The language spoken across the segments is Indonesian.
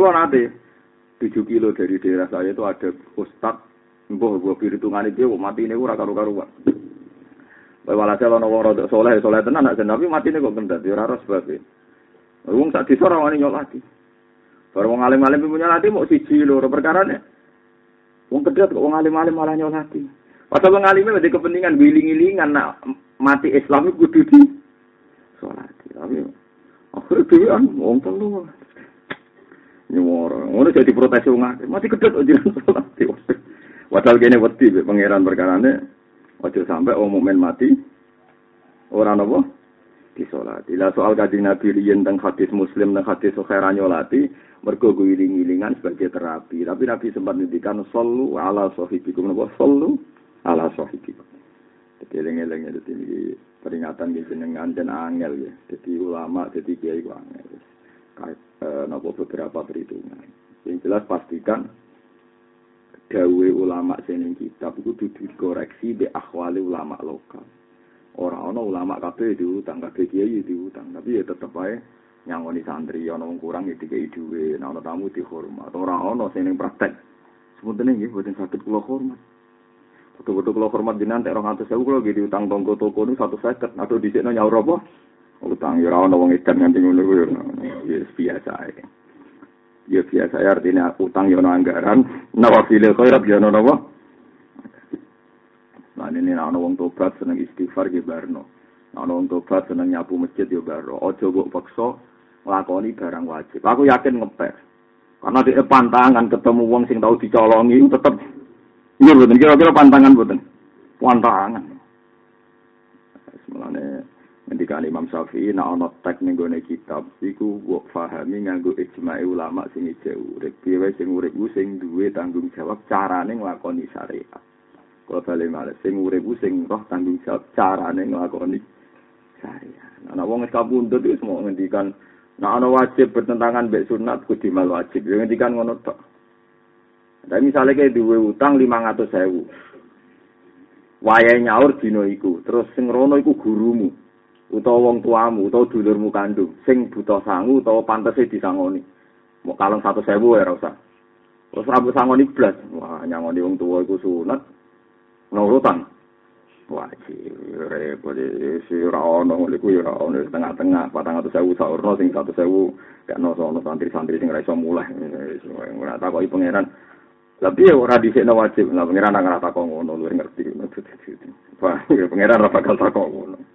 Mula nanti 7 kilo dari daerah saya itu ada ustad, mbah mbah perhitungan itu mati ini ora karu-karuan. Walhasil ana wong rada soleh, soleh tenan nak tapi ini kok kendat, ya ora sebab. Wong sak desa ora wani nyolati. Baru wong alim-alim punya nyolati mau siji loro perkara ne. Wong kedet kok wong alim-alim malah nyolati. Padahal wong alim ada kepentingan wiling-wilingan nak mati Islam kudu di sholat. Tapi akhirnya dewan wong telu. Nyuwara. Ngono jadi protes wong Mati kedet jiran sholat. Padahal kene wedi pangeran perkarane Ojo sampai wong mukmin mati ora napa disolati. Lah soal kajian Nabi riyen teng hadis Muslim teng hadis Sahih nyolati mergo guling-gilingan sebagai terapi. Tapi Nabi sempat ngendikan sallu ala sahibikum napa sallu ala sahibikum. Jadi eling-eling itu ini peringatan di jenengan dan angel ya. Jadi ulama, jadi kiai angel. Eh, napa beberapa perhitungan. Yang jelas pastikan dawe ulama sing kitab iku dudu dikoreksi be akhwali ulama lokal. Ora ana ulama kabeh diutang, kabeh kiai diutang, tapi ya tetep ae nyangoni santri wong kurang ya dikai dhuwit, ana tamu dihormat. Ora ana sing praktek. Sementara nggih boten saged kula hormat. Betul-betul kalau hormat orang atas saya kalau gitu utang tonggo toko ini satu seket atau di sini nyaur apa? Utang ya orang orang edan nganti ngono ya biasa aja. ya biasa ya artinya utang ya anggaran. Nawafil khairat ya ono apa nah ini ana wong tobat seneng istighfar ge barno. Ana wong tobat seneng nyapu masjid ya barno. Aja mbok paksa nglakoni barang wajib. Aku yakin ngepek. Karena di pantangan ketemu wong sing tau dicolongi tetep. Iya betul kira-kira pantangan betul pantangan Ketika Imam Syafi'i nak ana tek ning kitab iku kok pahami nganggo ijma'i ulama sing jauh urip piye sing urip ku sing duwe tanggung jawab carane nglakoni syariat. Kalau bali malih sing urip ku sing roh tanggung jawab carane nglakoni syariat. Ana wong wis kapundhut wis mau ngendikan nak ana wajib bertentangan mbek sunat kudu mal wajib. Yo ngendikan ngono tok. Dan misalnya kayak duwe utang lima ratus nyaur dino iku, terus sing rono iku gurumu, utawa wong tuamu utawa dulurmu kandung. Sing buta sangu utawa pantese disangoni. Mau kalung satu sewu ya rasa terus rambut sangoni blas. Wah nyangoni wong tua iku sunat. Nurutan wajib repot si rawono iku ya rawono tengah-tengah. Patang atau sewu saurno sing satu sewu gak no sono santri-santri sing raiso mulai. Ora takoki pangeran. Tapi ya ora dhisikno wajib? Lah pangeran nang ora takok ngono luwih ngerti. Wah, pangeran ora bakal takok ngono.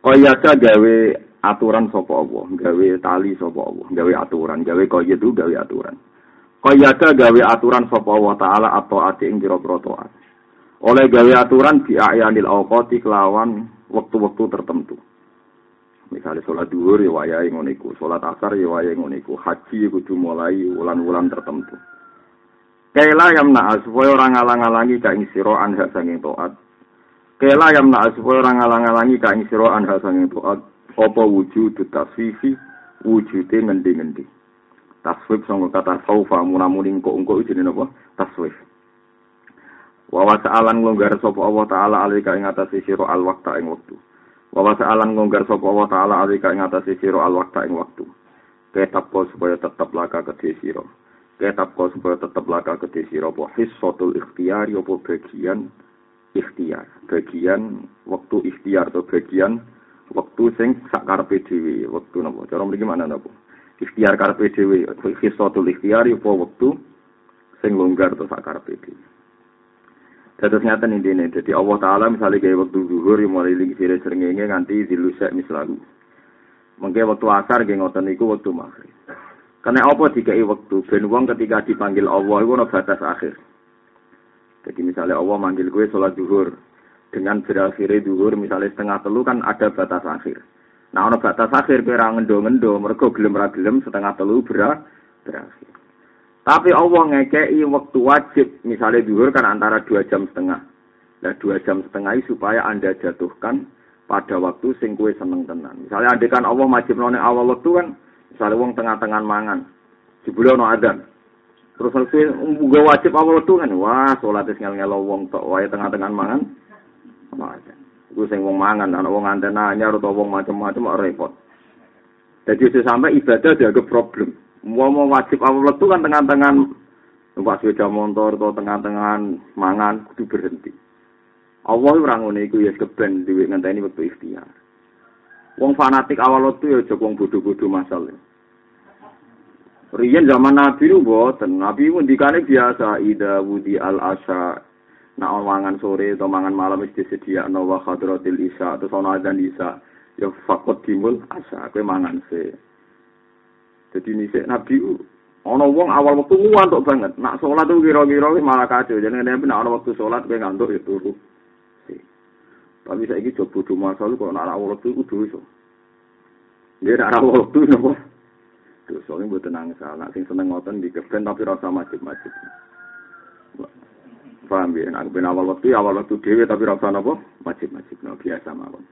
Kayata gawe aturan sapa Allah, gawe tali sapa Allah, gawe aturan, gawe itu gawe aturan. Kayata gawe aturan sapa Allah taala atau ati ing pira-pira. Oleh gawe aturan di ayanil awqati kelawan waktu-waktu tertentu. Misalnya sholat duhur ya wayahe ngono iku, sholat asar ya wayahe ngono iku, haji kudu mulai wulan-wulan tertentu. Kaila yang naas supaya orang ngalang-alangi kaing sira anha sanging taat Kela yang nak supaya orang ngalang-alangi kain siro anha sanging doa apa wujud taswifi wujude ngendi-ngendi. Taswif sangka kata saufa munamuning kok engko jenenge apa? Taswif. Wa wasa'alan nglonggar sapa Allah taala alika ing atase sira al waqta ing wektu. Wa wasa'alan nglonggar sapa Allah taala alika ing atase sira al waqta ing wektu. Ketap supaya tetap laka kedhe sira. Ketap supaya tetap laka kedhe sira apa hissatul ikhtiyari apa bagian ikhtiar. Bagian waktu ikhtiar atau bagian waktu sing sak karepe dhewe wektu napa? Cara mriki mana napa ikhtiar karepe dhewe khisatul ikhtiar apa waktu sing longgar atau sak karepe dhewe. Dados ngaten intine dadi Allah taala misalnya kayak waktu zuhur mulai lagi sire srengenge nganti dilusek mislalu mengke waktu asar nggih ngoten niku waktu maghrib. Karena apa dikai waktu? Ben wong ketika dipanggil Allah iku ana batas akhir Jadi misalnya Allah manggil gue sholat duhur. Dengan berakhirnya duhur misalnya setengah telu kan ada batas akhir. Nah ada batas akhir kira ngendo-ngendo. Mereka gelem gelem setengah telu ber berakhir. Tapi Allah ngekei waktu wajib. Misalnya duhur kan antara dua jam setengah. Nah dua jam setengah supaya anda jatuhkan pada waktu sing kue seneng tenan. Misalnya kan Allah wajib none awal waktu kan. Misalnya wong tengah-tengah mangan. Jebule adan. Terus selesai gue wajib awal tuh kan, wah sholat ngel ngel wong tok wae tengah-tengah mangan. Macam. Gue sing wong mangan, anak wong anten anyar atau wong macam-macam repot. Jadi sampai ibadah dianggap problem. Mau mau wajib awal waktu kan tengah-tengah numpak sepeda motor atau tengah-tengah mangan kudu berhenti. Allah ora ngono iku ya keben dhewe ngenteni wektu ikhtiar. Wong fanatik awal waktu ya aja wong bodho-bodho masalah. Riyen zaman Nabi lu boten, Nabi ngendikane biasa ida wudi al asya Nah, mangan sore atau mangan malam mesti sedia wa khadratil isya atau ana adzan isya ya fakot timul asa kowe mangan se. Jadi ini Nabi ana wong awal waktu ngantuk banget. Nak sholat tuh kira-kira wis malah kacau. Jadi nek ana waktu sholat kowe ngantuk ya turu. Tapi saya ini coba bodoh masalah kalau nak awal waktu itu dosa. Dia nak awal waktu nopo. Dosa ini buat tenang salah. Sing seneng ngoten di tapi rasa macet-macet. Paham ya? Nak ben awal waktu awal waktu dewe tapi rasa nopo macet-macet. No, biasa mawon.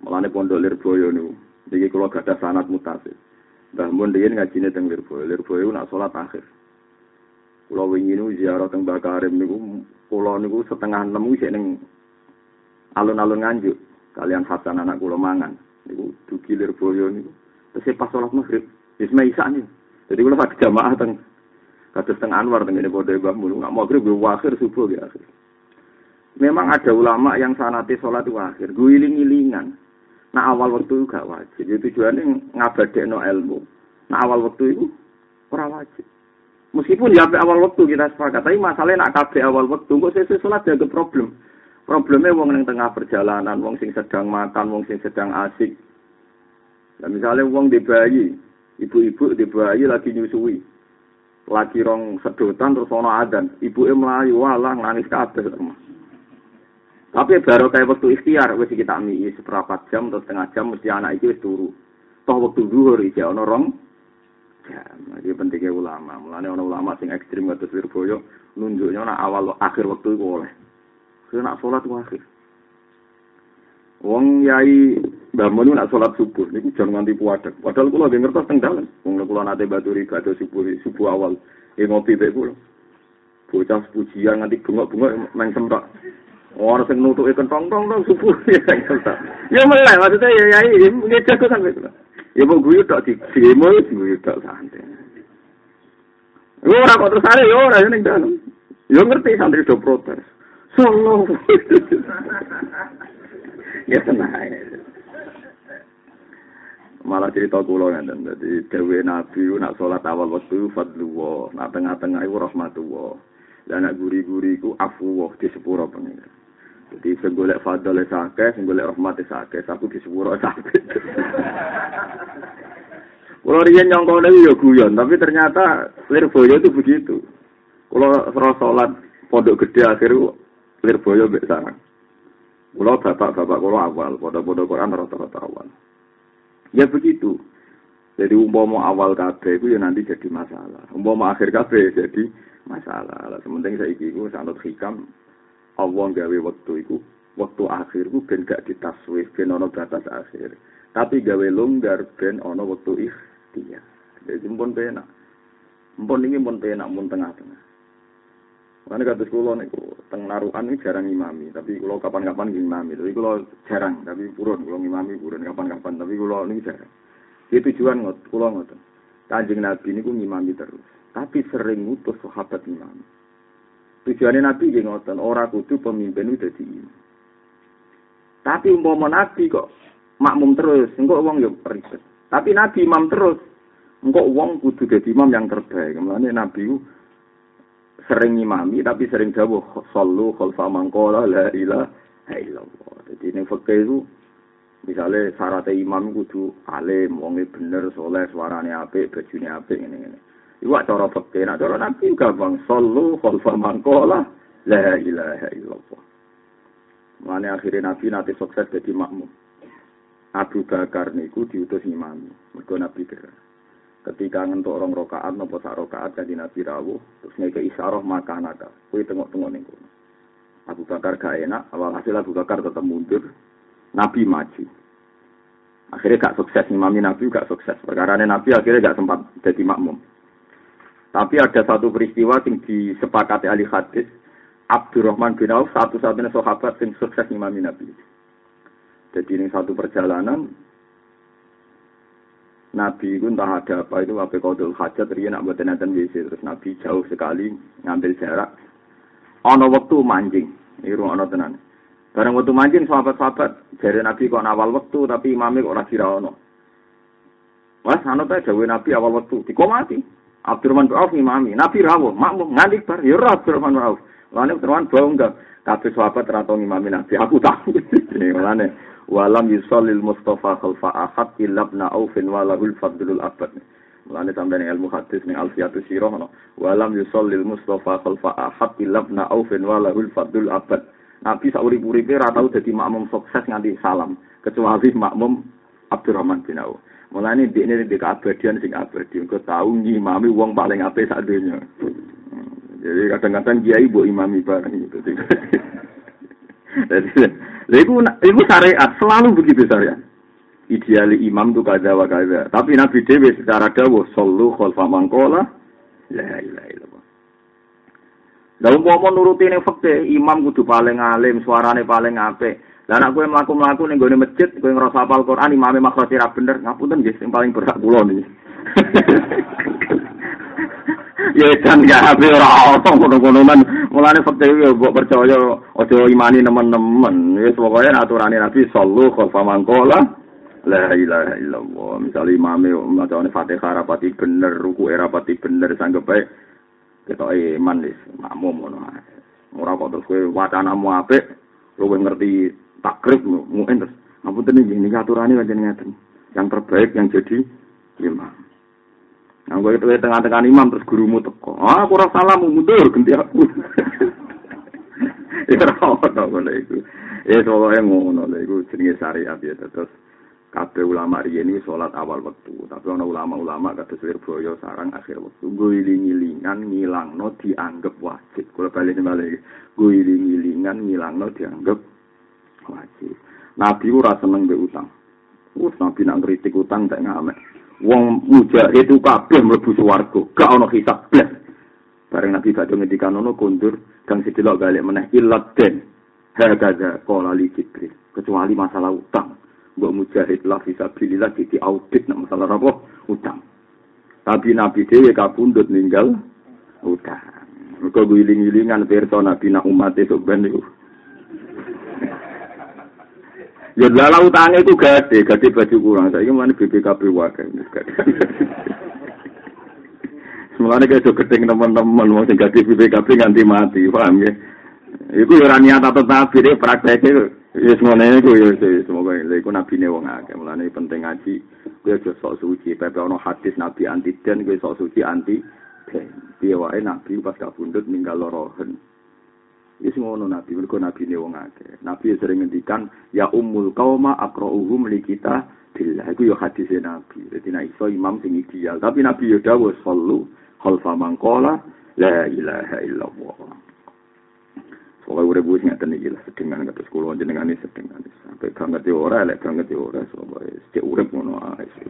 Mulane pondok Lirboyo niku. Iki kula gadah sanad mutasil. Mbah Mun riyen ngajine teng Lirboyo. Lirboyo nak salat akhir. Kula wingi niku ziarah teng Mbah Karim niku kula niku setengah enam isih ning alun-alun nganjuk kalian Hasan anak kula mangan. Niku dugi Lirboyo niku. Terus pas salat maghrib, wis isa niku. Jadi kula pada jamaah teng Kados teng Anwar teng ngene padha Mbah Mun, nggak maghrib akhir subuh ya akhir. Memang ada ulama yang sanati sholat itu akhir, guling-gilingan. Nah awal waktu itu gak wajib. Jadi tujuannya no ilmu. Nah awal waktu itu ora wajib. Meskipun ya awal waktu kita sepakat, tapi masalahnya nak kabeh awal waktu, kok sesuai sholat ada problem. Problemnya wong yang tengah perjalanan, wong sing sedang makan, wong sing sedang asik. Ya misalnya wong di bayi, ibu-ibu di bayi lagi nyusui. Lagi rong sedotan terus ana adan ibuke mlayu walah nangis kabeh tapi baru kayak waktu ikhtiar wis kita mi seperempat jam atau setengah jam mesti anak itu wis turu. Toh waktu zuhur iki ana rong jam. Iki pentingnya ulama. Mulane ana ulama sing ekstrim kados Wirboyo nunjuknya nak awal akhir waktu itu oleh. Saya nak sholat akhir Wong yai Mbah Mun nak sholat subuh niku jangan nganti puadek. Padahal kula nggih ngertos teng dalem. Wong kula nate baturi badhe subuh subuh awal. E ngopi bae kula. Bocah pujian nganti bengok-bengok main semprot. Ora sing nutuke kentong tong tong subuh ya Ya melek maksudnya ya yai ngejago sampe kula. Ya mau guyu tok di demo guyu tok santai. Ora kok terus are yo ora ning dalem. Yo ngerti santri do protes. Solo. Ya tenang malah cerita kula ngeten dadi dewe nabi nak salat awal waktu fadlu nak tengah-tengah iku rahmatullah lan nak guri-guri iku afu di sepuro pengira jadi sing golek fadle sakeh sing golek rahmat sakeh aku di sepuro sakeh. Kalau riyen nyongkone yo guyon, tapi ternyata Lirboyo itu begitu. Kalau sholat pondok gede akhir Lirboyo mbek sarang. Kulo bapak-bapak kulo awal, pada-pada Quran rata-rata awal. Ya begitu. Jadi umpama awal kabeh itu ya nanti jadi masalah. Umpama akhir kabeh jadi masalah. Lah sementing saiki iku sanut hikam Allah gawe waktu iku waktu akhir ku ben gak ditaswif ben ana batas akhir. Tapi gawe longgar ben ana waktu ikhtiar. Jadi pun penak. Mpun ini pun penak, pun tengah-tengah. Karena kata sekolah niku teng naruhan ini jarang imami, tapi kalau kapan-kapan imami. Tapi kalau jarang, tapi purun kalau imami purun kapan-kapan, tapi kalau ini jarang. Itu tujuan ngot, kalau ngot. Kanjeng Nabi ini ngimami terus, tapi sering ngutus sahabat imami. Tujuannya Nabi gini ngoten, orang kudu pemimpin udah di imam. Tapi umpama Nabi kok makmum terus, enggak uang ya ribet. Tapi Nabi imam terus, enggak uang kudu jadi imam yang terbaik. Kemudian Nabi sering ngimami tapi sering dawuh sallu khalfa mangqala la ilaha illallah. Jadi ning fikih itu misalnya syarat imam kudu alim, wonge bener, soleh, suarane apik, bajune apik ngene-ngene. Iku cara fikih, nek cara nabi gampang sallu khalfa mangqala la ilaha illallah. Mane akhirnya nabi nanti sukses jadi makmum. Abu Bakar niku diutus imami, mergo nabi kira ketika ngentuk orang rokaat nopo sak rokaat kanji nabi rawuh terus ngeke isyarah maka naka kue tengok-tengok kono. Abu Bakar gak enak awal hasil Abu Bakar tetap mundur. Nabi maju. Akhirnya gak sukses imami Nabi gak sukses. Perkara Nabi akhirnya gak sempat jadi makmum. Tapi ada satu peristiwa yang disepakati ahli hadis Abdurrahman bin Auf satu-satunya sahabat yang sukses imami Nabi. Jadi ini satu perjalanan Nabi itu entah ada apa itu apa kodul hajat riyen nak mboten enten WC terus Nabi jauh sekali ngambil jarak. Ana waktu mancing. Iku ana tenan. Barang waktu mancing sahabat-sahabat jare Nabi kok awal waktu tapi imame kok ora kira ono. Wah, ta dawuh Nabi awal waktu dikomati. Abdurrahman bin Auf imami. Nabi rawuh, makmum nganti bar ya Abdurrahman bin Auf. Lane Abdurrahman bau enggak. Kabeh sahabat ra tau ngimami Nabi. Aku tahu. Lane walam yusallil Mustafa khalfa ahad illa ibn Aufin wa lahul fadlul abad. Mulane sampeyan ilmu hadis ning Alfiatus Sirah ono. Walam yusallil Mustafa khalfa ahad illa ibn Aufin wa lahul fadlul abad. Nabi saurip-uripe ra tau dadi makmum sukses nganti salam, kecuali makmum Abdurrahman bin Auf. Mulane ini di keabadian sing abadi. Engko tau ngimami wong paling apik sak donya. Jadi kadang-kadang kiai bu imami bareng gitu. Jadi, itu itu syariat selalu begitu syariat. Ideali imam tuh kada wa kada. Tapi Nabi Dewi secara dawuh sallu khalfa mangkola la ilaha illallah. Lalu mau nuruti ning fakte imam kudu paling alim, suarane paling apik. Lah nek kowe mlaku-mlaku ning gone masjid, kowe ngrasa hafal Quran, imame makhraj ra bener, ngapunten nggih sing paling berhak kula niki. ya kan ya ape ora ono ngono-ngonoan mulane fakte yo mbok percaya aja imani nemen-nemen. Wis pokoke aturane Nabi sallu khalfa mangkola la ilaha illallah. Misal imame macane Fatihah rapati bener ruku rapati bener sanggup bae ketok iman wis makmum ngono ora kok terus kowe wacanamu apik luwih ngerti takrib mungkin terus. Ngapunten ini aturane pancen ngeten yang terbaik yang jadi imam Nah, gue itu tengah-tengah imam terus gurumu teko. Ah, aku rasa salah mundur ganti aku. ya ora ono ngono iku. Ya pokoke ngono lho iku jenenge syariat ya terus kabeh ulama riyen iki salat awal wektu, tapi ana ulama-ulama kados Wirboyo sarang akhir wektu. Guling-gilingan ngilangno dianggap wajib. Kula bali bali guling-gilingan ngilangno dianggap wajib. Nabi ora seneng mbek utang. Wes nabi nak kritik utang tak ngamek. Wong mujahid itu kabeh mlebu swarga. Gak ono hisab blas bareng nabi badhe ngendikan ngono kundur kang sedelok balik meneh ilat den hagaza qala li jibril. Kecuali masalah utang. Mbok mujahid lah fisabilillah di audit nak masalah apa? Utang. Tapi nabi dhewe kabundut ninggal utang. Mergo guling-gilingan pirsa nabi nak umat itu ben Ya lala utangnya itu gede, gede baju kurang. Saya mana BPKB wakil. Semuanya kayak gedeng teman-teman, mau sing gede BPKB nganti mati, paham ya? Iku ya niat atau nabi deh prakteknya. Ya semuanya itu ya semoga itu nabi nih wong akeh. Mulane penting ngaji. Gue aja sok suci. Pepe ono hadis nabi anti den, gue sok suci anti. Dia wae nabi pas kabundut ninggal lorohen. Wis ngono nabi, mergo nabi ne wong akeh. Nabi sering ngendikan ya ummul qauma aqra'uhum li kita billah. Iku yo hadis nabi. Dadi nek iso imam sing ideal, tapi nabi yo dawuh sallu khalfa man qala la ilaha illallah. Soalnya udah gue ingat nih gila sedengan kata sekolah jenengan ini sedengan sampai banget ya ora, lek banget ya ora, soalnya setiap urep ngono aja.